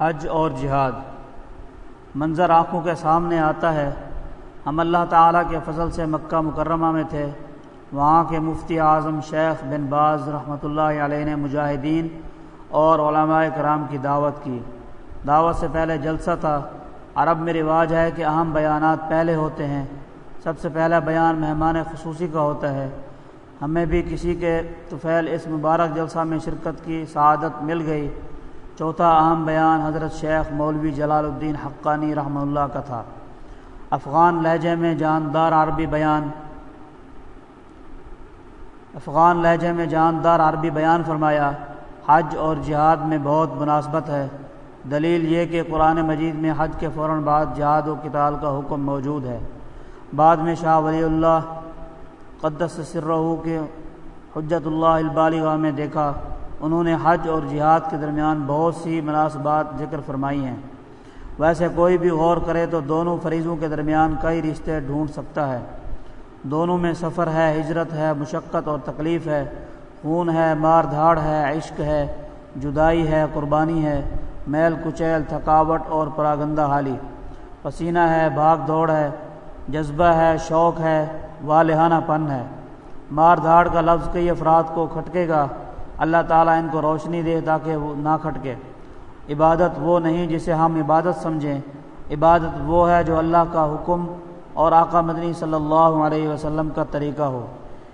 حج اور جہاد۔ منظر آنکھوں کے سامنے آتا ہے۔ ہم اللہ تعالیٰ کے فضل سے مکہ مکرمہ میں تھے۔ وہاں کے مفتی اعظم شیخ بن باز رحمۃ اللہ علیہ نے مجاہدین اور علماء کرام کی دعوت کی۔ دعوت سے پہلے جلسہ تھا۔ عرب میں رواج ہے کہ اہم بیانات پہلے ہوتے ہیں۔ سب سے پہلا بیان مہمان خصوصی کا ہوتا ہے۔ ہمیں بھی کسی کے طفیل اس مبارک جلسہ میں شرکت کی سعادت مل گئی۔ چوتھا اہم بیان حضرت شیخ مولوی جلال الدین حقانی رحمہ اللہ کا تھا۔ افغان لہجے میں جاندار عربی بیان۔ افغان لہجے میں جاندار عربی بیان فرمایا، حج اور جہاد میں بہت مناسبت ہے۔ دلیل یہ کہ قرآن مجید میں حج کے فوراً بعد جہاد و کتال کا حکم موجود ہے۔ بعد میں شاہ ولی اللہ قدس سرہو کے حجت اللہ البالغ میں دیکھا۔ انہوں نے حج اور جہاد کے درمیان بہت سی مناسبات ذکر فرمائی ہیں۔ ویسے کوئی بھی غور کرے تو دونوں فریضوں کے درمیان کئی رشتے ڈھونڈ سکتا ہے۔ دونوں میں سفر ہے، ہجرت ہے، مشقت اور تکلیف ہے۔ خون ہے، مار دھاڑ ہے، عشق ہے، جدائی ہے، قربانی ہے۔ میل، کچیل، تھکاوٹ اور پراگندہ حالی۔ پسینہ ہے، بھاگ دوڑ ہے۔ جذبہ ہے، شوق ہے، والہانہ پن ہے۔ مار دھاڑ کا لفظ کئی افراد کو کھٹکے گا۔ اللہ تعالیٰ ان کو روشنی دے تاکہ وہ نہ کھٹکے۔ عبادت وہ نہیں جسے ہم عبادت سمجھیں۔ عبادت وہ ہے جو اللہ کا حکم اور آقا مدنی صلی اللہ علیہ وسلم کا طریقہ ہو۔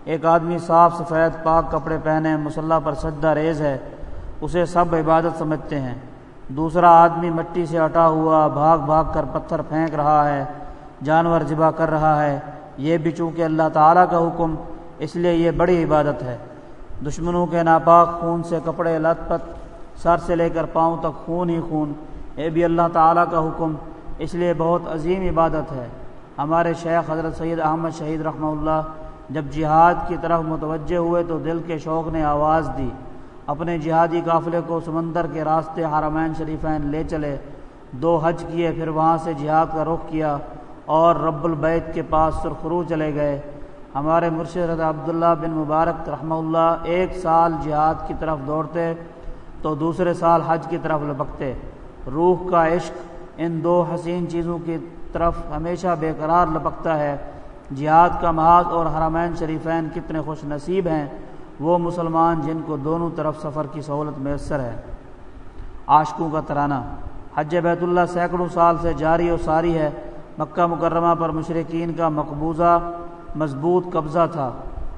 ایک آدمی صاف سفید پاک کپڑے پہنے، مسلح پر سجدہ ریز ہے، اسے سب عبادت سمجھتے ہیں۔ دوسرا آدمی مٹی سے اٹا ہوا، بھاگ بھاگ کر پتھر پھینک رہا ہے، جانور ذبح کر رہا ہے۔ یہ بھی چونکہ اللہ تعالیٰ کا حکم، اس لیے یہ بڑی عبادت ہے۔ دشمنوں کے ناپاک خون سے کپڑے لت پت، سر سے لے کر پاؤں تک خون ہی خون۔ یہ بھی اللہ تعالیٰ کا حکم، اس لیے بہت عظیم عبادت ہے۔ ہمارے شیخ حضرت سید احمد شہید رحمہ اللہ جب جہاد کی طرف متوجہ ہوئے تو دل کے شوق نے آواز دی۔ اپنے جہادی قافلے کو سمندر کے راستے حرمین شریفین لے چلے۔ دو حج کیے، پھر وہاں سے جہاد کا رخ کیا اور رب البیت کے پاس سرخرو چلے گئے۔ ہمارے مرشد عبداللہ بن مبارک رحمہ اللہ ایک سال جہاد کی طرف دوڑتے تو دوسرے سال حج کی طرف لپکتے روح کا عشق ان دو حسین چیزوں کی طرف ہمیشہ بے قرار لپکتا ہے۔ جہاد کا محاذ اور حرمین شریفین کتنے خوش نصیب ہیں۔ وہ مسلمان جن کو دونوں طرف سفر کی سہولت میسر ہے۔ عاشقوں کا ترانہ۔ حج بیت اللہ سینکڑوں سال سے جاری و ساری ہے۔ مکہ مکرمہ پر مشرقین کا مقبوضہ مضبوط قبضہ تھا۔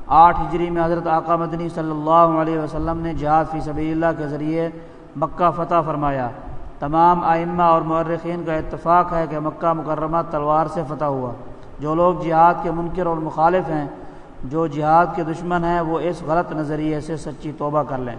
آٹھ ہجری میں حضرت آقا مدنی صلی اللہ علیہ وسلم نے جہاد فی سبیل اللہ کے ذریعے مکہ فتح فرمایا۔ تمام آئمہ اور مرخین کا اتفاق ہے کہ مکہ مکرمہ تلوار سے فتح ہوا۔ جو لوگ جہاد کے منکر اور مخالف ہیں، جو جہاد کے دشمن ہیں، وہ اس غلط نظریے سے سچی توبہ کر لیں۔